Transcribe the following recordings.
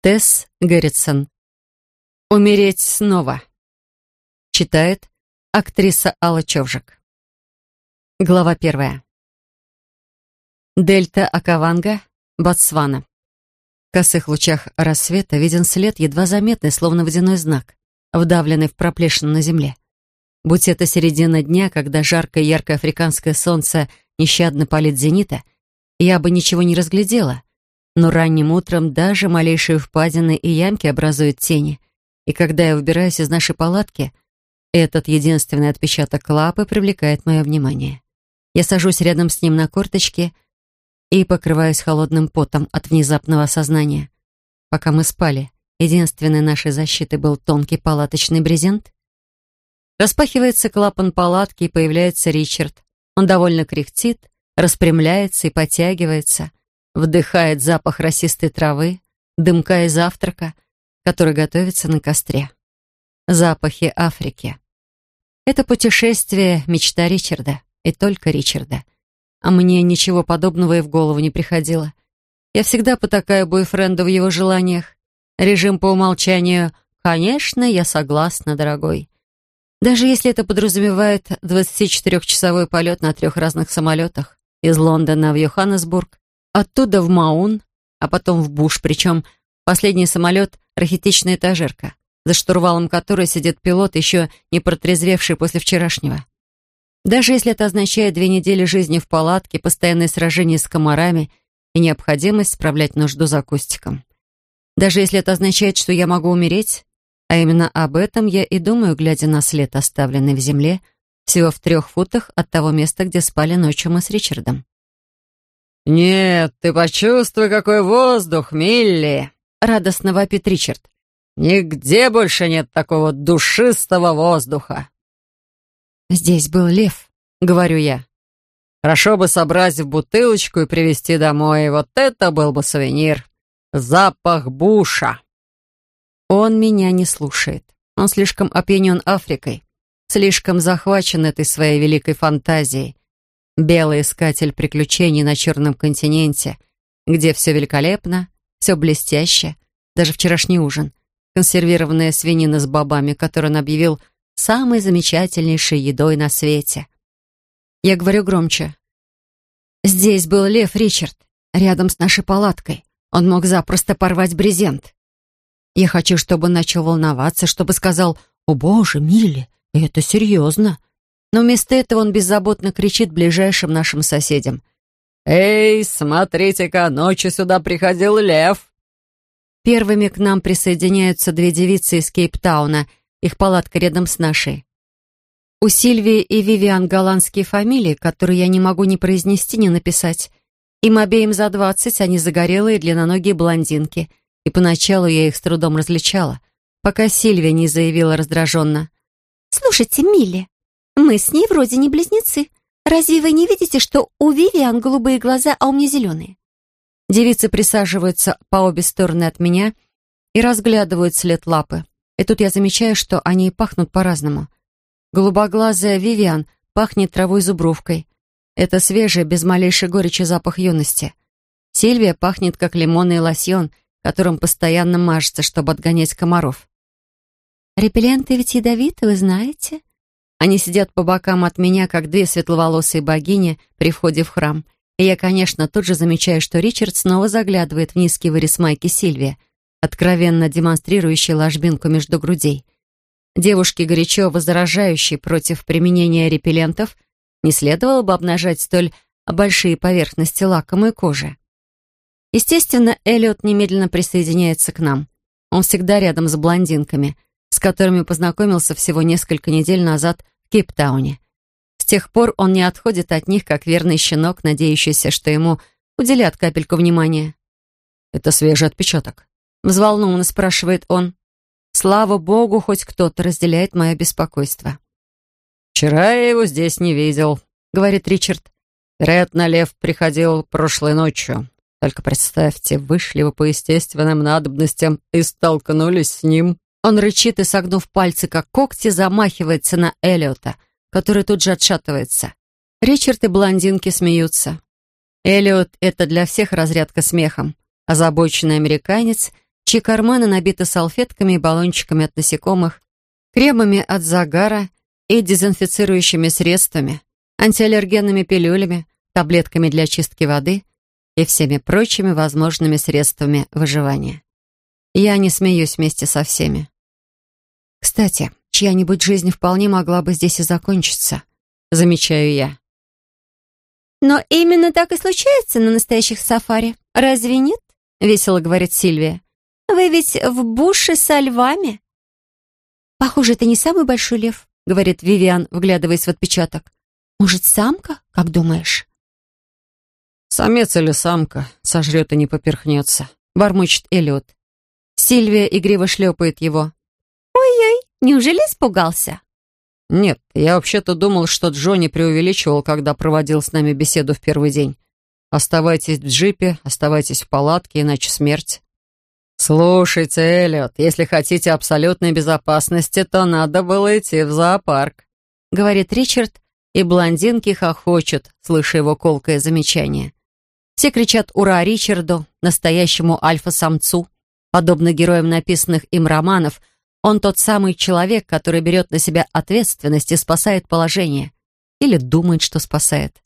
Тесс Гэрритсон. «Умереть снова». Читает актриса Алла Човжик. Глава первая. Дельта Акаванга, Ботсвана. В косых лучах рассвета виден след, едва заметный, словно водяной знак, вдавленный в проплешину на земле. Будь это середина дня, когда жаркое яркое африканское солнце нещадно палит зенита, я бы ничего не разглядела, но ранним утром даже малейшие впадины и ямки образуют тени, и когда я выбираюсь из нашей палатки, этот единственный отпечаток лапы привлекает мое внимание. Я сажусь рядом с ним на корточки и покрываюсь холодным потом от внезапного осознания. Пока мы спали, единственной нашей защитой был тонкий палаточный брезент. Распахивается клапан палатки, и появляется Ричард. Он довольно кряхтит, распрямляется и потягивается вдыхает запах росистой травы, дымка и завтрака, который готовится на костре. Запахи Африки. Это путешествие — мечта Ричарда, и только Ричарда. А мне ничего подобного и в голову не приходило. Я всегда потакаю бойфренду в его желаниях. Режим по умолчанию «Конечно, я согласна, дорогой». Даже если это подразумевает 24-часовой полет на трех разных самолетах из Лондона в Йоханнесбург, Оттуда в Маун, а потом в Буш, причем последний самолет — рахитичная этажерка, за штурвалом которой сидит пилот, еще не протрезвевший после вчерашнего. Даже если это означает две недели жизни в палатке, постоянное сражение с комарами и необходимость справлять нужду за акустиком. Даже если это означает, что я могу умереть, а именно об этом я и думаю, глядя на след, оставленный в земле, всего в трех футах от того места, где спали ночью мы с Ричардом. «Нет, ты почувствуй, какой воздух, Милли!» — радостно вопит Ричард. «Нигде больше нет такого душистого воздуха!» «Здесь был лев», — говорю я. «Хорошо бы собрать в бутылочку и привезти домой. Вот это был бы сувенир. Запах буша!» Он меня не слушает. Он слишком опьянен Африкой, слишком захвачен этой своей великой фантазией, Белый искатель приключений на Черном континенте, где все великолепно, все блестяще, даже вчерашний ужин, консервированная свинина с бобами, которую он объявил самой замечательнейшей едой на свете. Я говорю громче. «Здесь был лев Ричард, рядом с нашей палаткой. Он мог запросто порвать брезент. Я хочу, чтобы он начал волноваться, чтобы сказал «О боже, Милли, это серьезно». Но вместо этого он беззаботно кричит ближайшим нашим соседям. «Эй, смотрите-ка, ночью сюда приходил лев!» Первыми к нам присоединяются две девицы из Кейптауна, их палатка рядом с нашей. У Сильвии и Вивиан голландские фамилии, которые я не могу ни произнести, ни написать. Им обеим за двадцать, они загорелые, длинноногие блондинки, и поначалу я их с трудом различала, пока Сильвия не заявила раздраженно. «Слушайте, Милли, мы с ней вроде не близнецы. Разве вы не видите, что у Вивиан голубые глаза, а у меня зеленые?» Девицы присаживаются по обе стороны от меня и разглядывают след лапы. И тут я замечаю, что они пахнут по-разному. Голубоглазая Вивиан пахнет травой зубровкой. Это свежий, без малейшей горечи запах юности. Сильвия пахнет, как лимонный лосьон, которым постоянно мажется, чтобы отгонять комаров. «Репелленты ведь ядовиты, вы знаете?» Они сидят по бокам от меня, как две светловолосые богини при входе в храм. И я, конечно, тут же замечаю, что Ричард снова заглядывает в низкий вырез майки Сильвия, откровенно демонстрирующий ложбинку между грудей. Девушке, горячо возражающей против применения репеллентов, не следовало бы обнажать столь большие поверхности лакомой кожи. Естественно, Эллиот немедленно присоединяется к нам. Он всегда рядом с блондинками — с которыми познакомился всего несколько недель назад в Кейптауне. С тех пор он не отходит от них, как верный щенок, надеющийся, что ему уделят капельку внимания. «Это свежий отпечаток», — взволнованно спрашивает он. «Слава богу, хоть кто-то разделяет мое беспокойство». «Вчера я его здесь не видел», — говорит Ричард. «Вероятно, лев приходил прошлой ночью. Только представьте, вышли вы по естественным надобностям и столкнулись с ним». Он рычит и, согнув пальцы, как когти, замахивается на Эллиота, который тут же отшатывается. Ричард и блондинки смеются. Эллиот — это для всех разрядка смехом. Озабоченный американец, чьи карманы набиты салфетками и баллончиками от насекомых, кремами от загара и дезинфицирующими средствами, антиаллергенными пилюлями, таблетками для очистки воды и всеми прочими возможными средствами выживания. Я не смеюсь вместе со всеми. Кстати, чья-нибудь жизнь вполне могла бы здесь и закончиться, замечаю я. Но именно так и случается на настоящих сафари. Разве нет? Весело говорит Сильвия. Вы ведь в буше со львами. Похоже, это не самый большой лев, говорит Вивиан, вглядываясь в отпечаток. Может, самка, как думаешь? Самец или самка сожрет и не поперхнется, бормочет Эллиот. Сильвия игриво шлепает его. Ой-ой, неужели испугался? «Нет, я вообще-то думал, что Джонни преувеличивал, когда проводил с нами беседу в первый день. Оставайтесь в джипе, оставайтесь в палатке, иначе смерть». «Слушайте, Эллиот, если хотите абсолютной безопасности, то надо было идти в зоопарк», — говорит Ричард, и блондинки хохочут, слыша его колкое замечание. Все кричат «Ура!» Ричарду, настоящему альфа-самцу. Подобно героям написанных им романов — он тот самый человек, который берет на себя ответственность и спасает положение. Или думает, что спасает.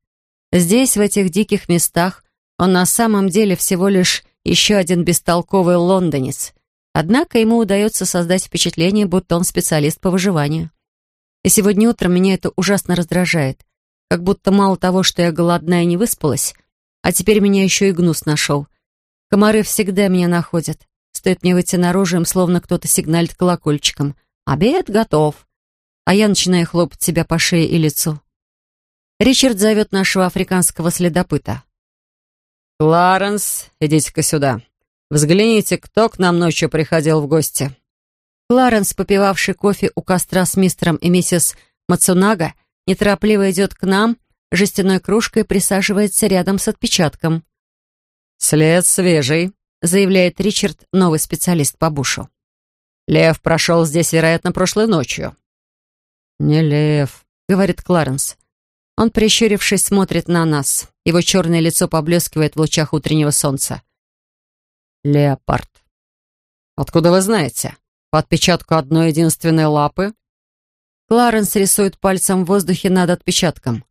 Здесь, в этих диких местах, он на самом деле всего лишь еще один бестолковый лондонец. Однако ему удается создать впечатление, будто он специалист по выживанию. И сегодня утром меня это ужасно раздражает. Как будто мало того, что я голодна и не выспалась, а теперь меня еще и гнус нашел. Комары всегда меня находят. Стоит мне выйти наружу, им словно кто-то сигналит колокольчиком. «Обед готов!» А я начинаю хлопать себя по шее и лицу. Ричард зовет нашего африканского следопыта. «Кларенс, идите-ка сюда. Взгляните, кто к нам ночью приходил в гости». Кларенс, попивавший кофе у костра с мистером и миссис Мацунага, неторопливо идет к нам, жестяной кружкой присаживается рядом с отпечатком. «След свежий», заявляет Ричард, новый специалист по бушу. «Лев прошел здесь, вероятно, прошлой ночью». «Не лев», — говорит Кларенс. Он, прищурившись, смотрит на нас. Его черное лицо поблескивает в лучах утреннего солнца. «Леопард». «Откуда вы знаете? По отпечатку одной единственной лапы?» Кларенс рисует пальцем в воздухе над отпечатком.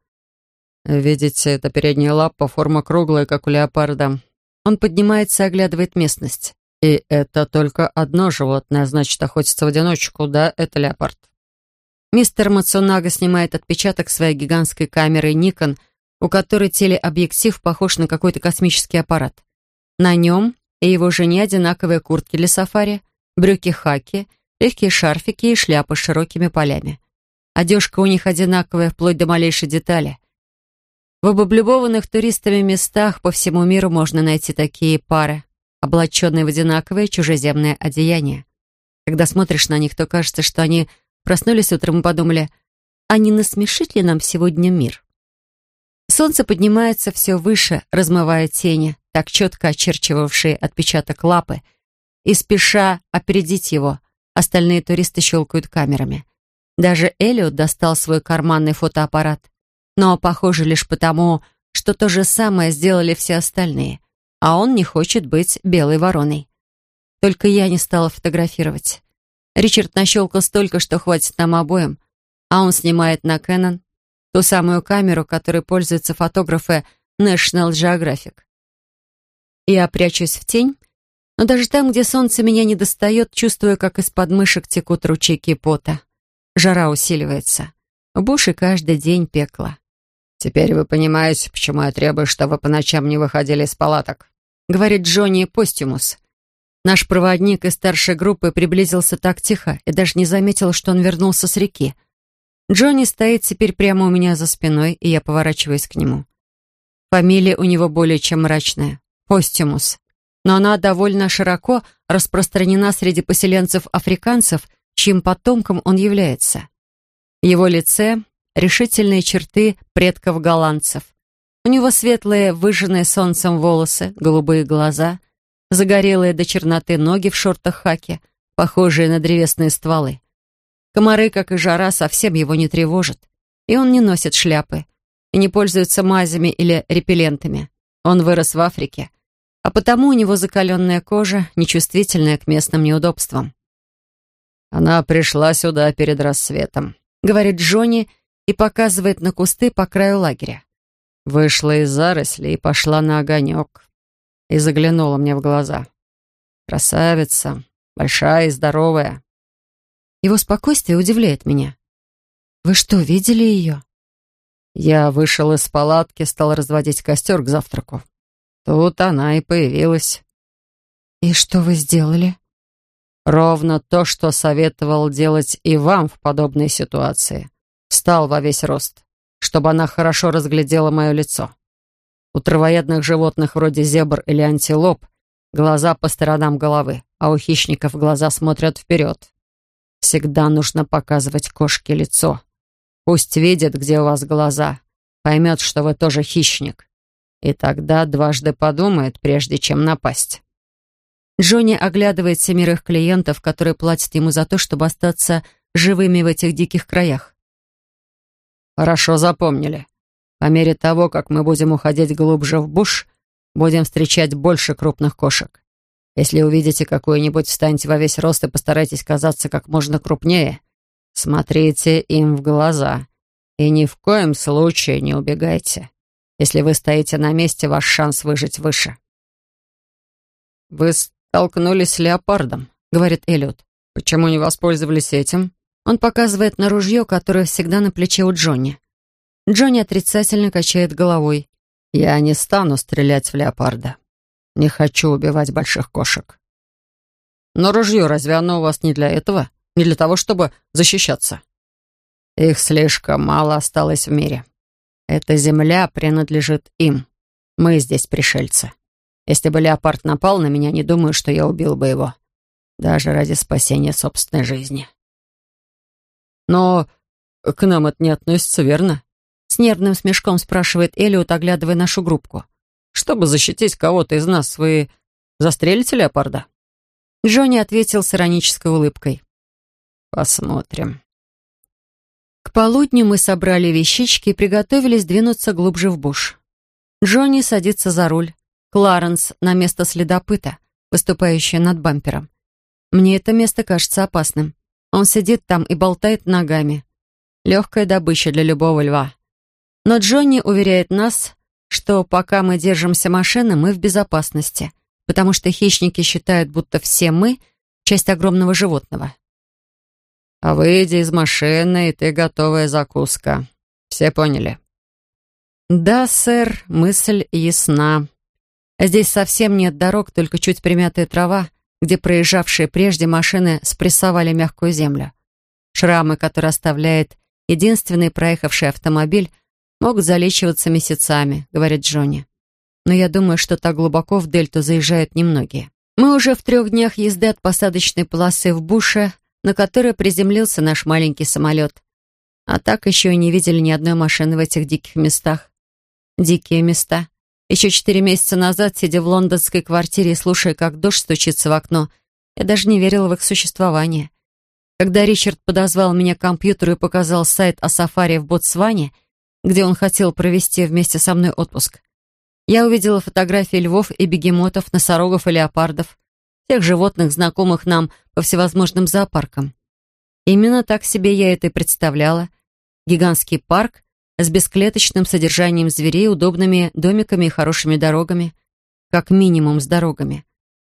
«Видите, это передняя лапа, форма круглая, как у леопарда. Он поднимается и оглядывает местность. И это только одно животное, значит, охотится в одиночку, да, это леопард. Мистер Мацунага снимает отпечаток своей гигантской камерой Nikon, у которой телеобъектив похож на какой-то космический аппарат. На нем и его жене одинаковые куртки для сафари, брюки-хаки, легкие шарфики и шляпы с широкими полями. Одежка у них одинаковая, вплоть до малейшей детали. В облюбованных туристами местах по всему миру можно найти такие пары, облаченные в одинаковые чужеземные одеяния. Когда смотришь на них, то кажется, что они проснулись утром и подумали, а не насмешит ли нам сегодня мир? Солнце поднимается все выше, размывая тени, так четко очерчивавшие отпечаток лапы, и спеша опередить его, остальные туристы щелкают камерами. Даже Элиот достал свой карманный фотоаппарат но, похоже, лишь потому, что то же самое сделали все остальные, а он не хочет быть белой вороной. Только я не стала фотографировать. Ричард нащелкал столько, что хватит нам обоим, а он снимает на Canon ту самую камеру, которой пользуются фотографы National Geographic. Я прячусь в тень, но даже там, где солнце меня не достает, чувствую, как из подмышек текут ручейки пота. Жара усиливается. В буше каждый день пекло. «Теперь вы понимаете, почему я требую, чтобы по ночам не выходили из палаток», говорит Джонни Постимус. Наш проводник из старшей группы приблизился так тихо и даже не заметил, что он вернулся с реки. Джонни стоит теперь прямо у меня за спиной, и я поворачиваюсь к нему. Фамилия у него более чем мрачная — Постимус. Но она довольно широко распространена среди поселенцев-африканцев, чьим потомком он является. Его лице решительные черты предков голландцев. У него светлые, выжженные солнцем волосы, голубые глаза, загорелые до черноты ноги в шортах-хаке, похожие на древесные стволы. Комары, как и жара, совсем его не тревожат. И он не носит шляпы, и не пользуется мазями или репеллентами. Он вырос в Африке. а потому у него закаленная кожа, нечувствительная к местным неудобствам. «Она пришла сюда перед рассветом», — говорит Джонни и показывает на кусты по краю лагеря. Вышла из зарослей и пошла на огонек. И заглянула мне в глаза. Красавица, большая и здоровая. Его спокойствие удивляет меня. «Вы что, видели ее?» Я вышел из палатки, стал разводить костер к завтраку. Тут она и появилась. «И что вы сделали?» Ровно то, что советовал делать и вам в подобной ситуации. Встал во весь рост, чтобы она хорошо разглядела мое лицо. У травоядных животных вроде зебр или антилоп глаза по сторонам головы, а у хищников глаза смотрят вперед. Всегда нужно показывать кошке лицо. Пусть видит, где у вас глаза, поймет, что вы тоже хищник. И тогда дважды подумает, прежде чем напасть. Джонни оглядывает семерых клиентов, которые платят ему за то, чтобы остаться живыми в этих диких краях. «Хорошо запомнили. По мере того, как мы будем уходить глубже в буш, будем встречать больше крупных кошек. Если увидите какую-нибудь, встаньте во весь рост и постарайтесь казаться как можно крупнее. Смотрите им в глаза. И ни в коем случае не убегайте. Если вы стоите на месте, ваш шанс выжить выше». «Вы «Столкнулись с леопардом», — говорит Эллиот. «Почему не воспользовались этим?» Он показывает на ружье, которое всегда на плече у Джонни. Джонни отрицательно качает головой. «Я не стану стрелять в леопарда. Не хочу убивать больших кошек». «Но ружье разве оно у вас не для этого? Не для того, чтобы защищаться?» «Их слишком мало осталось в мире. Эта земля принадлежит им. Мы здесь пришельцы. Если бы леопард напал на меня, не думаю, что я убил бы его. Даже ради спасения собственной жизни. Но к нам это не относится, верно? С нервным смешком спрашивает Элиот, оглядывая нашу группку. Чтобы защитить кого-то из нас, вы застрелите леопарда? Джонни ответил с иронической улыбкой. Посмотрим. К полудню мы собрали вещички и приготовились двинуться глубже в буш. Джонни садится за руль. Кларенс на место следопыта, выступающее над бампером. Мне это место кажется опасным. Он сидит там и болтает ногами. Легкая добыча для любого льва. Но Джонни уверяет нас, что пока мы держимся машины, мы в безопасности, потому что хищники считают, будто все мы — часть огромного животного. «А выйди из машины, и ты готовая закуска. Все поняли?» «Да, сэр, мысль ясна», Здесь совсем нет дорог, только чуть примятая трава, где проезжавшие прежде машины спрессовали мягкую землю. Шрамы, которые оставляет единственный проехавший автомобиль, могут залечиваться месяцами, говорит Джонни. Но я думаю, что так глубоко в дельту заезжают немногие. Мы уже в трех днях езды от посадочной полосы в Буше, на которой приземлился наш маленький самолет. А так еще и не видели ни одной машины в этих диких местах. Дикие места. Еще четыре месяца назад, сидя в лондонской квартире и слушая, как дождь стучится в окно, я даже не верила в их существование. Когда Ричард подозвал меня к компьютеру и показал сайт о сафари в Ботсване, где он хотел провести вместе со мной отпуск, я увидела фотографии львов и бегемотов, носорогов и леопардов, тех животных, знакомых нам по всевозможным зоопаркам. Именно так себе я это и представляла. Гигантский парк, с бесклеточным содержанием зверей, удобными домиками и хорошими дорогами. Как минимум с дорогами.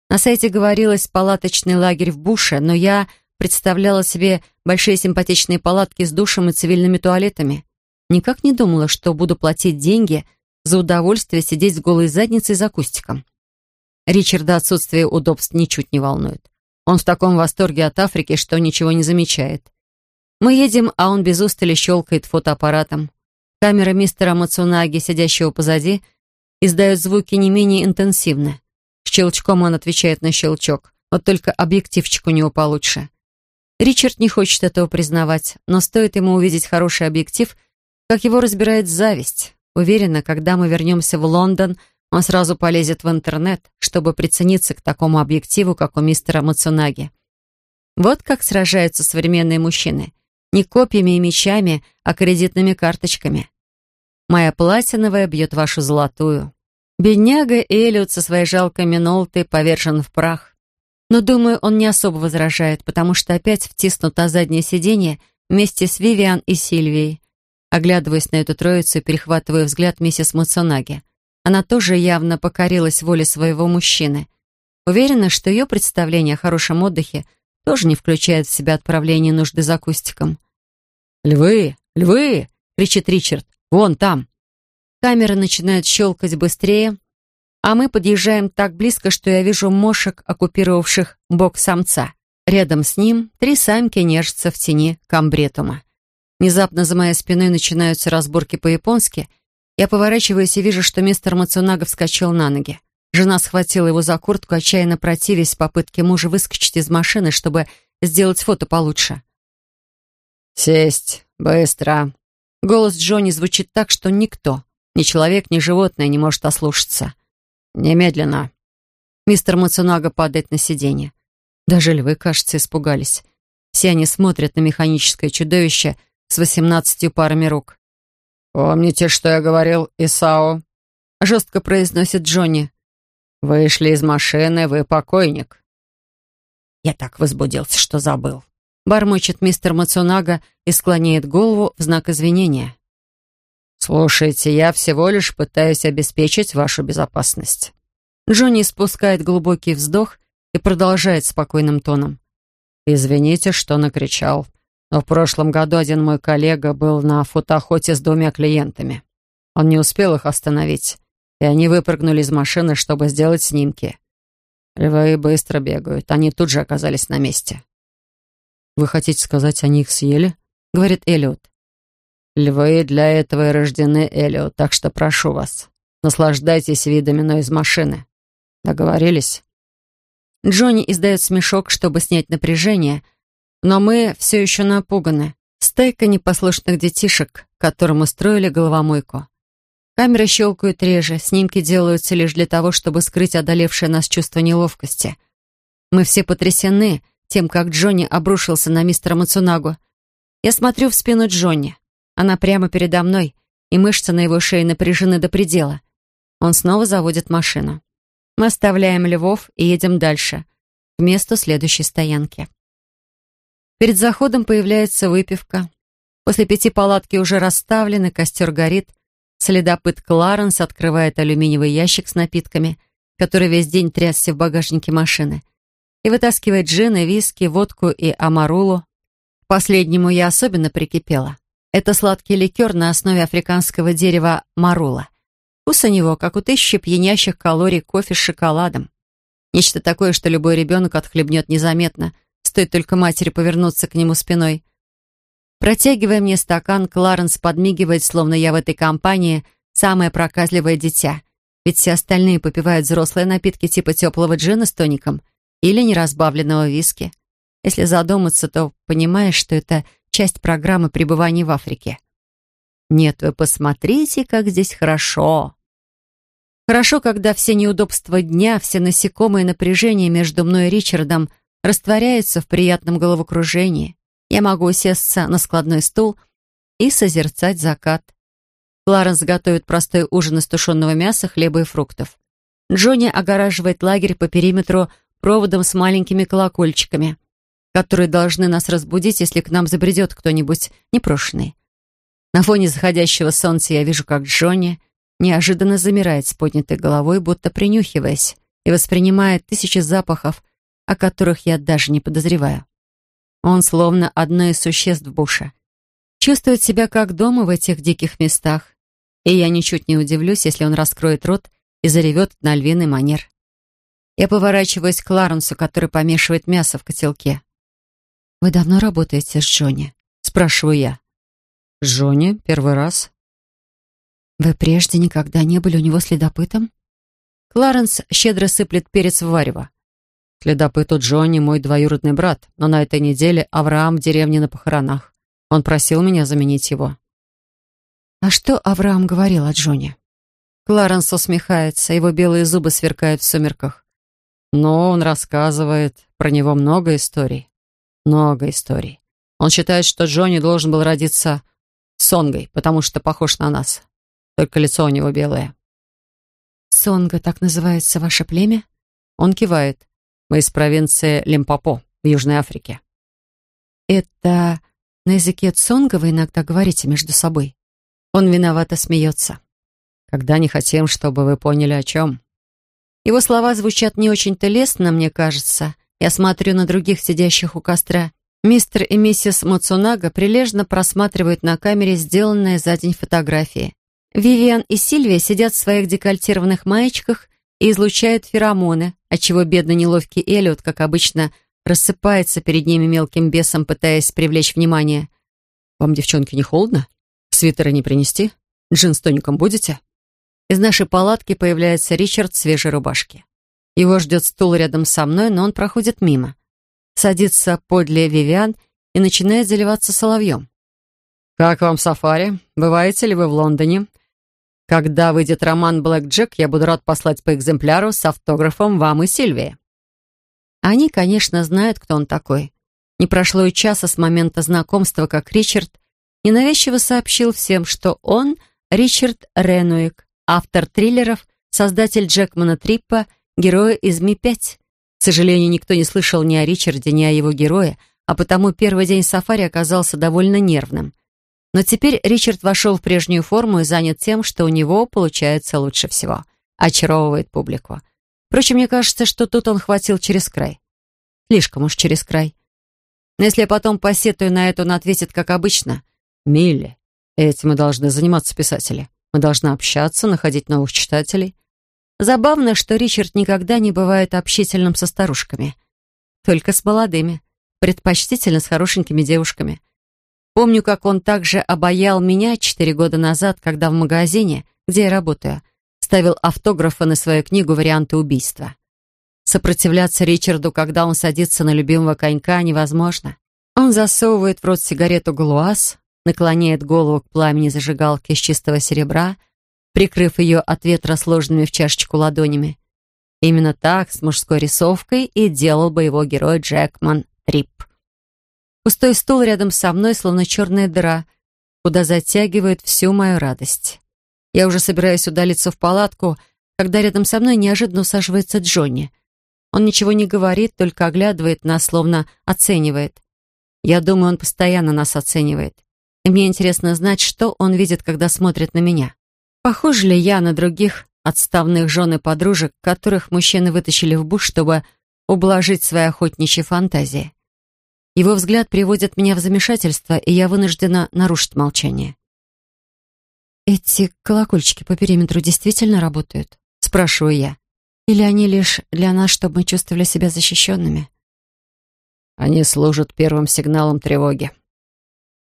На сайте говорилось «палаточный лагерь в Буше», но я представляла себе большие симпатичные палатки с душем и цивильными туалетами. Никак не думала, что буду платить деньги за удовольствие сидеть с голой задницей за кустиком. Ричарда отсутствие удобств ничуть не волнует. Он в таком восторге от Африки, что ничего не замечает. Мы едем, а он без устали щелкает фотоаппаратом. Камера мистера Мацунаги, сидящего позади, издает звуки не менее интенсивно. Щелчком он отвечает на щелчок, вот только объективчик у него получше. Ричард не хочет этого признавать, но стоит ему увидеть хороший объектив, как его разбирает зависть. Уверена, когда мы вернемся в Лондон, он сразу полезет в интернет, чтобы прицениться к такому объективу, как у мистера Мацунаги. Вот как сражаются современные мужчины. Не копьями и мечами, а кредитными карточками. Моя платиновая бьет вашу золотую. Бедняга Элиот со своей жалкой минолтой повержен в прах. Но, думаю, он не особо возражает, потому что опять втиснут на заднее сиденье вместе с Вивиан и Сильвией. Оглядываясь на эту троицу, перехватывая взгляд миссис Мацунаги. Она тоже явно покорилась воле своего мужчины. Уверена, что ее представление о хорошем отдыхе тоже не включает в себя отправление нужды за кустиком. «Львы! Львы!» — кричит Ричард. «Вон там!» Камера начинает щелкать быстрее, а мы подъезжаем так близко, что я вижу мошек, оккупировавших бок самца. Рядом с ним три самки нежатся в тени камбретума. Внезапно за моей спиной начинаются разборки по-японски. Я поворачиваюсь и вижу, что мистер Мацунага вскочил на ноги. Жена схватила его за куртку, отчаянно противясь попытке мужа выскочить из машины, чтобы сделать фото получше. «Сесть! Быстро!» Голос Джонни звучит так, что никто, ни человек, ни животное не может ослушаться. «Немедленно!» Мистер Мацунага падает на сиденье. Даже львы, кажется, испугались. Все они смотрят на механическое чудовище с восемнадцатью парами рук. «Помните, что я говорил, Исао?» Жестко произносит Джонни. «Вышли из машины, вы покойник». Я так возбудился, что забыл. Бормочет мистер Мацунага и склоняет голову в знак извинения. «Слушайте, я всего лишь пытаюсь обеспечить вашу безопасность». Джонни спускает глубокий вздох и продолжает спокойным тоном. «Извините, что накричал, но в прошлом году один мой коллега был на фотоохоте с двумя клиентами. Он не успел их остановить, и они выпрыгнули из машины, чтобы сделать снимки. Львы быстро бегают, они тут же оказались на месте. «Вы хотите сказать, они их съели?» — говорит Элиот. «Львы для этого и рождены, Элиот, так что прошу вас, наслаждайтесь видами, но из машины. Договорились?» Джонни издает смешок, чтобы снять напряжение, но мы все еще напуганы. Стайка непослушных детишек, которым устроили головомойку. Камеры щелкают реже, снимки делаются лишь для того, чтобы скрыть одолевшее нас чувство неловкости. Мы все потрясены — тем, как Джонни обрушился на мистера Мацунагу. Я смотрю в спину Джонни. Она прямо передо мной, и мышцы на его шее напряжены до предела. Он снова заводит машину. Мы оставляем львов и едем дальше, к месту следующей стоянки. Перед заходом появляется выпивка. После пяти палатки уже расставлены, костер горит. Следопыт Кларенс открывает алюминиевый ящик с напитками, который весь день трясся в багажнике машины — и вытаскивает джин, и виски, водку и амарулу. последнему я особенно прикипела. Это сладкий ликер на основе африканского дерева марула. Вкус у него, как у тысячи пьянящих калорий кофе с шоколадом. Нечто такое, что любой ребенок отхлебнет незаметно, стоит только матери повернуться к нему спиной. Протягивая мне стакан, Кларенс подмигивает, словно я в этой компании самое проказливое дитя. Ведь все остальные попивают взрослые напитки типа теплого джина с тоником — или неразбавленного виски. Если задуматься, то понимаешь, что это часть программы пребывания в Африке. Нет, вы посмотрите, как здесь хорошо. Хорошо, когда все неудобства дня, все насекомые напряжения между мной и Ричардом растворяются в приятном головокружении. Я могу усесться на складной стул и созерцать закат. Кларенс готовит простой ужин из тушеного мяса, хлеба и фруктов. Джонни огораживает лагерь по периметру проводом с маленькими колокольчиками, которые должны нас разбудить, если к нам забредет кто-нибудь непрошенный. На фоне заходящего солнца я вижу, как Джонни неожиданно замирает с поднятой головой, будто принюхиваясь, и воспринимает тысячи запахов, о которых я даже не подозреваю. Он словно одно из существ буша. Чувствует себя как дома в этих диких местах, и я ничуть не удивлюсь, если он раскроет рот и заревет на львиный манер. Я поворачиваюсь к Ларенсу, который помешивает мясо в котелке. «Вы давно работаете с Джонни?» — спрашиваю я. «С Джонни? Первый раз?» «Вы прежде никогда не были у него следопытом?» Кларенс щедро сыплет перец в варево. «Следопыт у Джонни мой двоюродный брат, но на этой неделе Авраам в деревне на похоронах. Он просил меня заменить его». «А что Авраам говорил о Джонни?» Кларенс усмехается, его белые зубы сверкают в сумерках. Но он рассказывает про него много историй. Много историй. Он считает, что Джонни должен был родиться Сонгой, потому что похож на нас. Только лицо у него белое. Цонга, так называется ваше племя?» Он кивает. «Мы из провинции Лимпопо в Южной Африке». «Это на языке Цонга вы иногда говорите между собой?» Он виновато смеется. «Когда не хотим, чтобы вы поняли, о чем». Его слова звучат не очень-то лестно, мне кажется. Я смотрю на других сидящих у костра. Мистер и миссис Мацунага прилежно просматривают на камере сделанные за день фотографии. Вивиан и Сильвия сидят в своих декольтированных маечках и излучают феромоны, отчего бедный неловкий Эллиот, как обычно, рассыпается перед ними мелким бесом, пытаясь привлечь внимание. «Вам, девчонки, не холодно? Свитера не принести? Джин тоником будете?» Из нашей палатки появляется Ричард в свежей рубашке. Его ждет стул рядом со мной, но он проходит мимо. Садится подле Вивиан и начинает заливаться соловьем. «Как вам сафари? Бываете ли вы в Лондоне? Когда выйдет роман «Блэк Джек», я буду рад послать по экземпляру с автографом вам и Сильвии». Они, конечно, знают, кто он такой. Не прошло и часа с момента знакомства, как Ричард ненавязчиво сообщил всем, что он Ричард Ренуик, Автор триллеров, создатель Джекмана Триппа, героя из Ми-5. К сожалению, никто не слышал ни о Ричарде, ни о его герое, а потому первый день сафари оказался довольно нервным. Но теперь Ричард вошел в прежнюю форму и занят тем, что у него получается лучше всего. Очаровывает публику. Впрочем, мне кажется, что тут он хватил через край. Слишком уж через край. Но если я потом посетую на это, он ответит, как обычно. «Милли, этим мы должны заниматься писатели. Мы должны общаться, находить новых читателей. Забавно, что Ричард никогда не бывает общительным со старушками. Только с молодыми. Предпочтительно с хорошенькими девушками. Помню, как он также обаял меня четыре года назад, когда в магазине, где я работаю, ставил автографы на свою книгу «Варианты убийства». Сопротивляться Ричарду, когда он садится на любимого конька, невозможно. Он засовывает в рот сигарету галуаз, наклоняет голову к пламени зажигалки из чистого серебра, прикрыв ее от ветра сложенными в чашечку ладонями. Именно так, с мужской рисовкой, и делал бы его герой Джекман Трип. Пустой стул рядом со мной, словно черная дыра, куда затягивает всю мою радость. Я уже собираюсь удалиться в палатку, когда рядом со мной неожиданно усаживается Джонни. Он ничего не говорит, только оглядывает нас, словно оценивает. Я думаю, он постоянно нас оценивает. И мне интересно знать, что он видит, когда смотрит на меня. Похожа ли я на других отставных жен и подружек, которых мужчины вытащили в буш, чтобы ублажить свои охотничьи фантазии? Его взгляд приводит меня в замешательство, и я вынуждена нарушить молчание. «Эти колокольчики по периметру действительно работают?» — спрашиваю я. «Или они лишь для нас, чтобы мы чувствовали себя защищенными?» «Они служат первым сигналом тревоги»,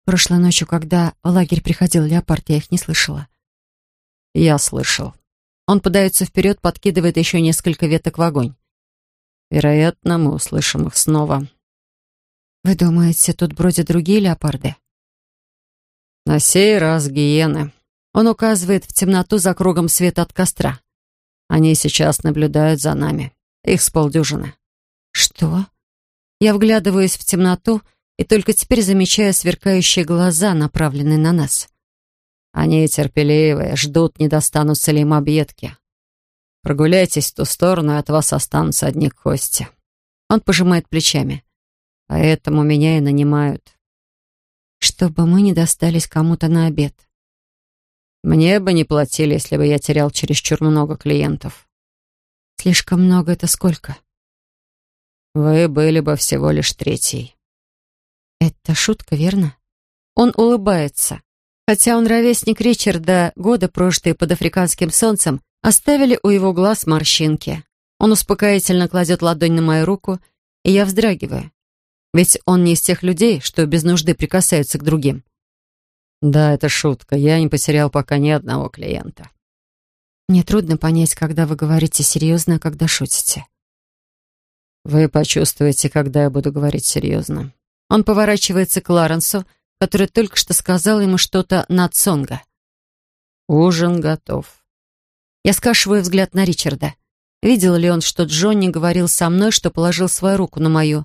Прошлой ночью, когда в лагерь приходил леопард, я их не слышала. Я слышал. Он подается вперед, подкидывает еще несколько веток в огонь. Вероятно, мы услышим их снова. Вы думаете, тут бродят другие леопарды? На сей раз гиены. Он указывает в темноту за кругом света от костра. Они сейчас наблюдают за нами. Их с полдюжины. Что? Я вглядываюсь в темноту и только теперь замечаю сверкающие глаза, направленные на нас. Они терпеливые, ждут, не достанутся ли им объедки. Прогуляйтесь в ту сторону, и от вас останутся одни кости. Он пожимает плечами. Поэтому меня и нанимают. Чтобы мы не достались кому-то на обед. Мне бы не платили, если бы я терял чересчур много клиентов. Слишком много — это сколько? Вы были бы всего лишь третий. Это шутка, верно? Он улыбается. Хотя он ровесник Ричарда, года, прожитые под африканским солнцем, оставили у его глаз морщинки. Он успокоительно кладет ладонь на мою руку, и я вздрагиваю. Ведь он не из тех людей, что без нужды прикасаются к другим. Да, это шутка. Я не потерял пока ни одного клиента. Мне трудно понять, когда вы говорите серьезно, а когда шутите. Вы почувствуете, когда я буду говорить серьезно. Он поворачивается к Ларенсу, который только что сказал ему что-то на Цонга. «Ужин готов». Я скашиваю взгляд на Ричарда. Видел ли он, что Джонни говорил со мной, что положил свою руку на мою?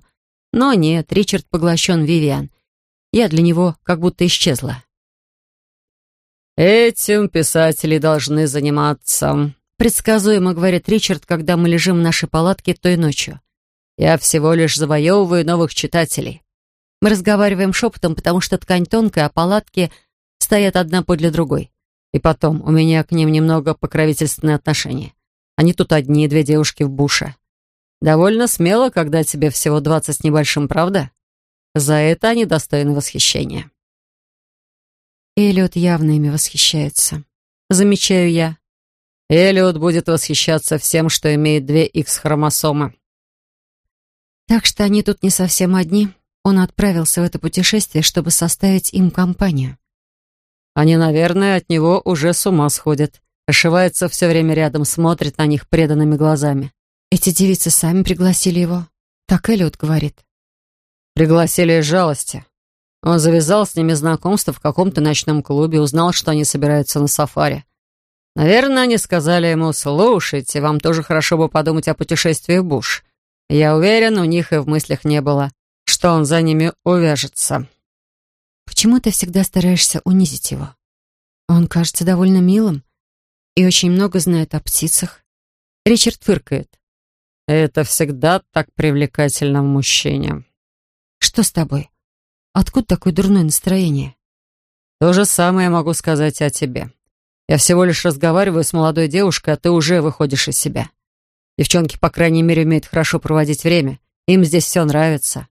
Но нет, Ричард поглощен Вивиан. Я для него как будто исчезла. «Этим писатели должны заниматься», предсказуемо говорит Ричард, когда мы лежим в нашей палатке той ночью. «Я всего лишь завоевываю новых читателей». Мы разговариваем шепотом, потому что ткань тонкая, а палатки стоят одна подле другой. И потом, у меня к ним немного покровительственное отношение. Они тут одни, две девушки в буше. Довольно смело, когда тебе всего двадцать с небольшим, правда? За это они достойны восхищения. Эллиот явно ими восхищается. Замечаю я. Эллиот будет восхищаться всем, что имеет две X-хромосомы. Так что они тут не совсем одни. Он отправился в это путешествие, чтобы составить им компанию. Они, наверное, от него уже с ума сходят. Ошивается все время рядом, смотрит на них преданными глазами. Эти девицы сами пригласили его. Так Эллиот говорит. Пригласили из жалости. Он завязал с ними знакомство в каком-то ночном клубе, узнал, что они собираются на сафари. Наверное, они сказали ему, слушайте, вам тоже хорошо бы подумать о путешествии в Буш. Я уверен, у них и в мыслях не было, что он за ними увяжется. Почему ты всегда стараешься унизить его? Он кажется довольно милым и очень много знает о птицах. Ричард фыркает. Это всегда так привлекательно в мужчине. Что с тобой? Откуда такое дурное настроение? То же самое я могу сказать о тебе. Я всего лишь разговариваю с молодой девушкой, а ты уже выходишь из себя. Девчонки, по крайней мере, умеют хорошо проводить время. Им здесь все нравится.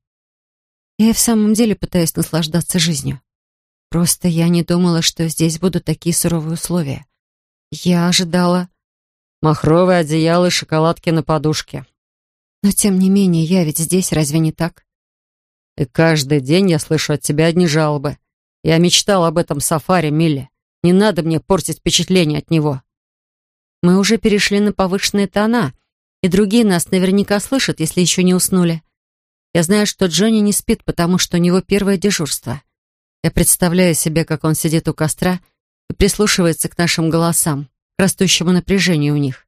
Я и в самом деле пытаюсь наслаждаться жизнью. Просто я не думала, что здесь будут такие суровые условия. Я ожидала... Махровые одеяло и шоколадки на подушке. Но тем не менее, я ведь здесь, разве не так? И каждый день я слышу от тебя одни жалобы. Я мечтал об этом сафари, Милли. Не надо мне портить впечатление от него. Мы уже перешли на повышенные тона, и другие нас наверняка слышат, если еще не уснули. Я знаю, что Джонни не спит, потому что у него первое дежурство. Я представляю себе, как он сидит у костра и прислушивается к нашим голосам, растущему напряжению у них.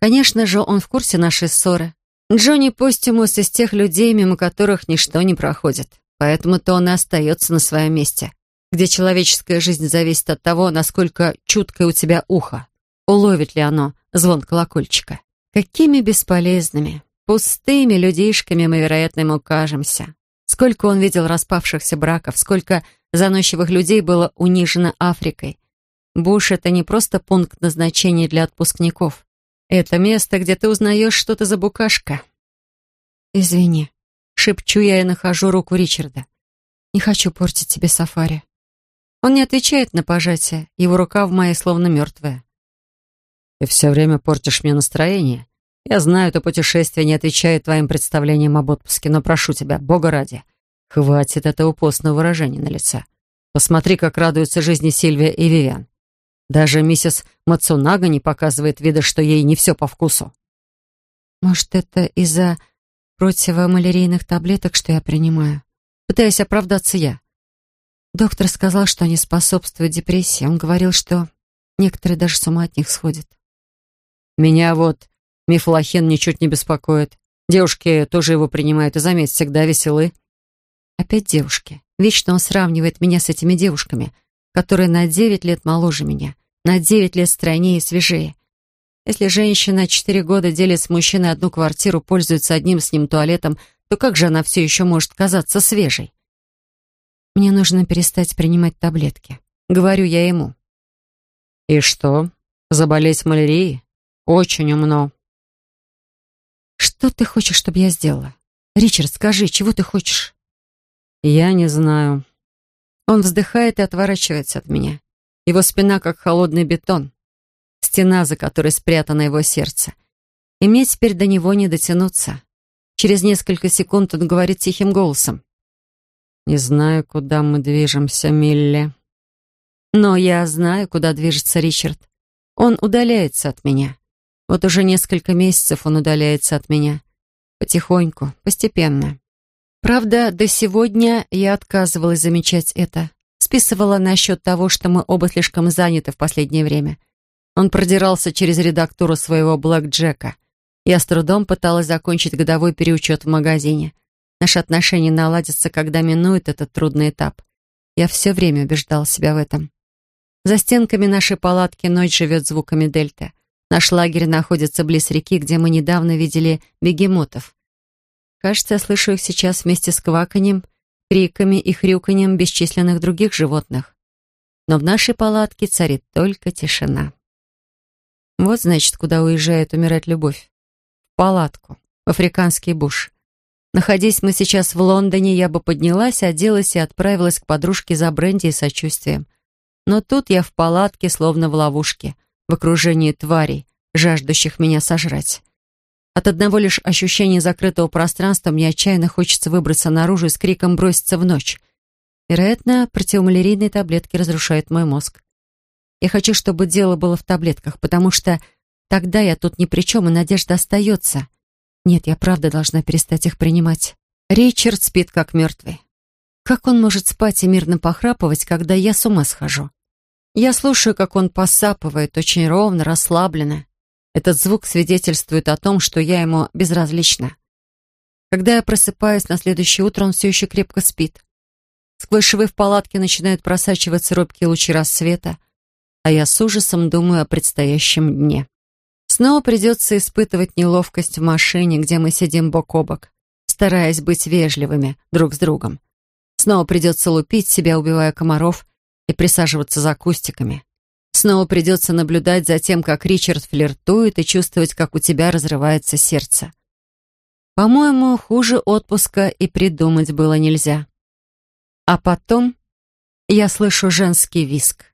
Конечно же, он в курсе нашей ссоры. Джонни Постимус из тех людей, мимо которых ничто не проходит. Поэтому-то он и остается на своем месте, где человеческая жизнь зависит от того, насколько чуткое у тебя ухо, уловит ли оно звон колокольчика. Какими бесполезными, пустыми людишками мы, вероятно, ему кажемся. Сколько он видел распавшихся браков, сколько заносчивых людей было унижено Африкой. Буш — это не просто пункт назначения для отпускников. Это место, где ты узнаешь, что ты за букашка. Извини. Шепчу я и нахожу руку Ричарда. Не хочу портить тебе сафари. Он не отвечает на пожатие. Его рука в моей словно мертвая. Ты все время портишь мне настроение. Я знаю, это путешествие не отвечает твоим представлениям об отпуске, но прошу тебя, Бога ради, хватит этого постного выражения на лице. Посмотри, как радуются жизни Сильвия и Вивиан. Даже миссис Мацунага не показывает вида, что ей не все по вкусу. Может, это из-за противомалярийных таблеток, что я принимаю? Пытаюсь оправдаться я. Доктор сказал, что они способствуют депрессии. Он говорил, что некоторые даже с ума от них сходят. Меня вот мифлохин ничуть не беспокоит. Девушки тоже его принимают, и, заметь, всегда веселы. Опять девушки. Вечно он сравнивает меня с этими девушками — которые на девять лет моложе меня, на девять лет стройнее и свежее. Если женщина четыре года делит с мужчиной одну квартиру, пользуется одним с ним туалетом, то как же она все еще может казаться свежей? Мне нужно перестать принимать таблетки. Говорю я ему. И что? Заболеть малярией? Очень умно. Что ты хочешь, чтобы я сделала? Ричард, скажи, чего ты хочешь? Я не знаю. Он вздыхает и отворачивается от меня. Его спина как холодный бетон. Стена, за которой спрятано его сердце. И мне теперь до него не дотянуться. Через несколько секунд он говорит тихим голосом. «Не знаю, куда мы движемся, Милли». Но я знаю, куда движется Ричард. Он удаляется от меня. Вот уже несколько месяцев он удаляется от меня. Потихоньку, постепенно. Правда, до сегодня я отказывалась замечать это. Списывала насчет того, что мы оба слишком заняты в последнее время. Он продирался через редактуру своего Блэк Джека. Я с трудом пыталась закончить годовой переучет в магазине. Наши отношения наладятся, когда минует этот трудный этап. Я все время убеждала себя в этом. За стенками нашей палатки ночь живет звуками дельты. Наш лагерь находится близ реки, где мы недавно видели бегемотов. Кажется, я слышу их сейчас вместе с кваканьем, криками и хрюканьем бесчисленных других животных. Но в нашей палатке царит только тишина. Вот, значит, куда уезжает умирать любовь. В палатку, в африканский буш. Находясь мы сейчас в Лондоне, я бы поднялась, оделась и отправилась к подружке за бренди и сочувствием. Но тут я в палатке, словно в ловушке, в окружении тварей, жаждущих меня сожрать. От одного лишь ощущения закрытого пространства мне отчаянно хочется выбраться наружу и с криком броситься в ночь. Вероятно, противомалярийные таблетки разрушают мой мозг. Я хочу, чтобы дело было в таблетках, потому что тогда я тут ни при чем, и надежда остается. Нет, я правда должна перестать их принимать. Ричард спит как мертвый. Как он может спать и мирно похрапывать, когда я с ума схожу? Я слушаю, как он посапывает, очень ровно, расслабленно. Этот звук свидетельствует о том, что я ему безразлична. Когда я просыпаюсь на следующее утро, он все еще крепко спит. Сквозь швы в палатке начинают просачиваться робкие лучи рассвета, а я с ужасом думаю о предстоящем дне. Снова придется испытывать неловкость в машине, где мы сидим бок о бок, стараясь быть вежливыми друг с другом. Снова придется лупить себя, убивая комаров, и присаживаться за кустиками. Снова придется наблюдать за тем, как Ричард флиртует, и чувствовать, как у тебя разрывается сердце. По-моему, хуже отпуска и придумать было нельзя. А потом я слышу женский виск.